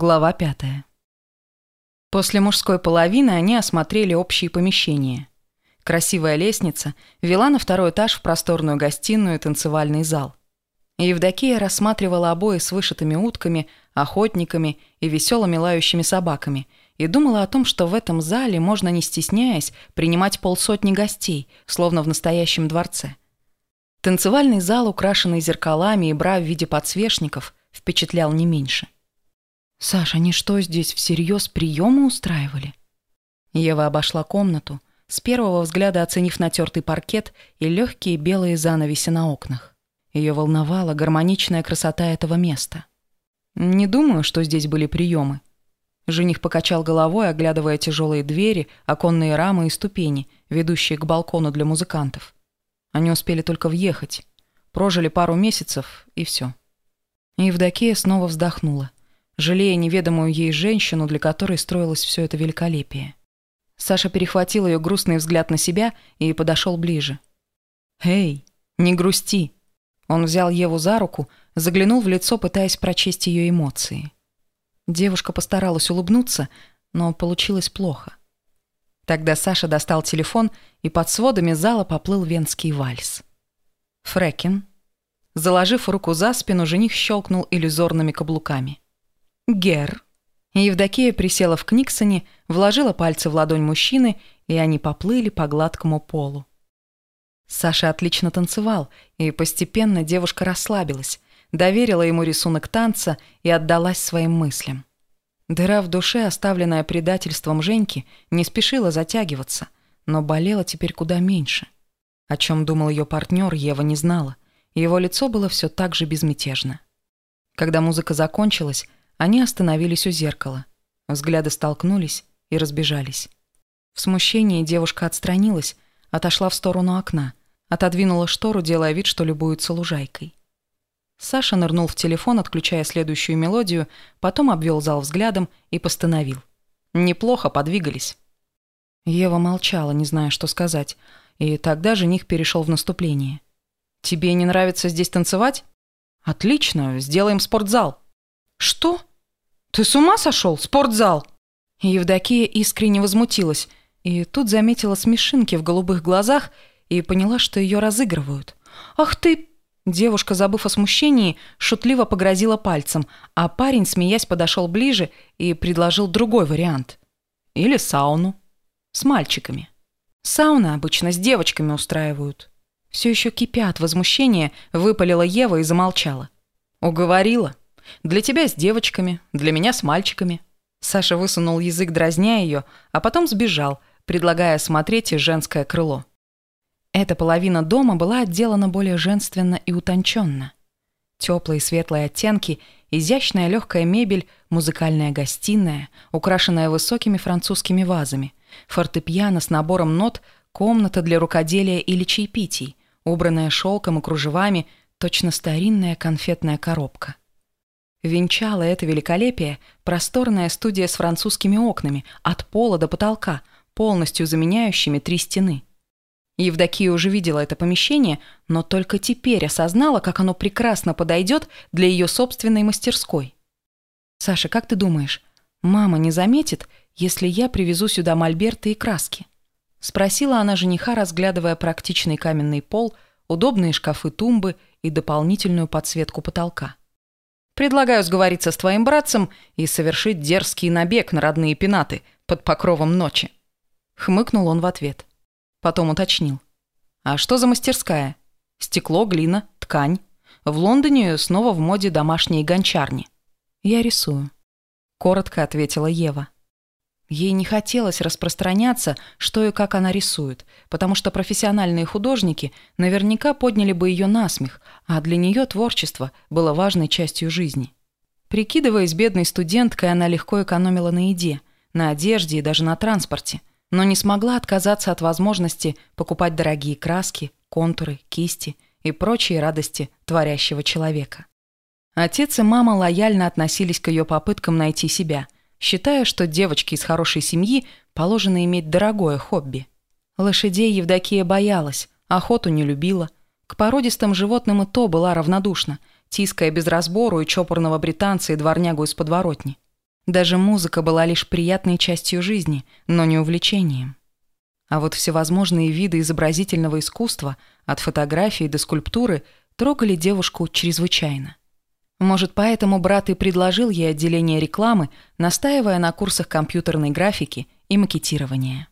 Глава пятая. После мужской половины они осмотрели общие помещения. Красивая лестница вела на второй этаж в просторную гостиную и танцевальный зал. Евдокия рассматривала обои с вышитыми утками, охотниками и веселыми лающими собаками и думала о том, что в этом зале можно, не стесняясь, принимать полсотни гостей, словно в настоящем дворце. Танцевальный зал, украшенный зеркалами и бра в виде подсвечников, впечатлял не меньше – «Саш, они что, здесь всерьез приемы устраивали?» Ева обошла комнату, с первого взгляда оценив натертый паркет и легкие белые занавеси на окнах. Ее волновала гармоничная красота этого места. «Не думаю, что здесь были приемы». Жених покачал головой, оглядывая тяжелые двери, оконные рамы и ступени, ведущие к балкону для музыкантов. Они успели только въехать. Прожили пару месяцев, и все. Евдокия снова вздохнула жалея неведомую ей женщину, для которой строилось все это великолепие. Саша перехватил ее грустный взгляд на себя и подошел ближе. «Эй, не грусти!» Он взял Еву за руку, заглянул в лицо, пытаясь прочесть ее эмоции. Девушка постаралась улыбнуться, но получилось плохо. Тогда Саша достал телефон, и под сводами зала поплыл венский вальс. Фрекин. Заложив руку за спину, жених щелкнул иллюзорными каблуками. Гер. Евдокия присела в Книксоне, вложила пальцы в ладонь мужчины, и они поплыли по гладкому полу. Саша отлично танцевал, и постепенно девушка расслабилась, доверила ему рисунок танца и отдалась своим мыслям. Дыра в душе, оставленная предательством Женьки, не спешила затягиваться, но болела теперь куда меньше. О чем думал ее партнер, Ева не знала. Его лицо было все так же безмятежно. Когда музыка закончилась, они остановились у зеркала. Взгляды столкнулись и разбежались. В смущении девушка отстранилась, отошла в сторону окна, отодвинула штору, делая вид, что любуется лужайкой. Саша нырнул в телефон, отключая следующую мелодию, потом обвел зал взглядом и постановил. Неплохо подвигались. Ева молчала, не зная, что сказать, и тогда жених перешел в наступление. «Тебе не нравится здесь танцевать? Отлично, сделаем спортзал». «Что?» «Ты с ума сошел? Спортзал!» Евдокия искренне возмутилась, и тут заметила смешинки в голубых глазах и поняла, что ее разыгрывают. «Ах ты!» Девушка, забыв о смущении, шутливо погрозила пальцем, а парень, смеясь, подошел ближе и предложил другой вариант. Или сауну. С мальчиками. Сауны обычно с девочками устраивают. Все еще кипят возмущение, выпалила Ева и замолчала. Уговорила. Для тебя с девочками, для меня с мальчиками». Саша высунул язык, дразня ее, а потом сбежал, предлагая осмотреть женское крыло. Эта половина дома была отделана более женственно и утонченно. Теплые светлые оттенки, изящная легкая мебель, музыкальная гостиная, украшенная высокими французскими вазами, фортепиано с набором нот, комната для рукоделия или чаепитий, убранная шелком и кружевами, точно старинная конфетная коробка. Венчала это великолепие просторная студия с французскими окнами от пола до потолка, полностью заменяющими три стены. Евдокия уже видела это помещение, но только теперь осознала, как оно прекрасно подойдет для ее собственной мастерской. «Саша, как ты думаешь, мама не заметит, если я привезу сюда мольберты и краски?» Спросила она жениха, разглядывая практичный каменный пол, удобные шкафы-тумбы и дополнительную подсветку потолка. Предлагаю сговориться с твоим братцем и совершить дерзкий набег на родные пенаты под покровом ночи». Хмыкнул он в ответ. Потом уточнил. «А что за мастерская? Стекло, глина, ткань. В Лондоне снова в моде домашние гончарни». «Я рисую», — коротко ответила Ева. Ей не хотелось распространяться, что и как она рисует, потому что профессиональные художники наверняка подняли бы ее насмех, а для нее творчество было важной частью жизни. Прикидываясь бедной студенткой, она легко экономила на еде, на одежде и даже на транспорте, но не смогла отказаться от возможности покупать дорогие краски, контуры, кисти и прочие радости творящего человека. Отец и мама лояльно относились к ее попыткам найти себя – считая, что девочке из хорошей семьи положено иметь дорогое хобби. Лошадей Евдокия боялась, охоту не любила. К породистым животным и то была равнодушна, тиская без разбору и чопорного британца и дворнягу из подворотни. Даже музыка была лишь приятной частью жизни, но не увлечением. А вот всевозможные виды изобразительного искусства, от фотографии до скульптуры, трогали девушку чрезвычайно. Может, поэтому брат и предложил ей отделение рекламы, настаивая на курсах компьютерной графики и макетирования.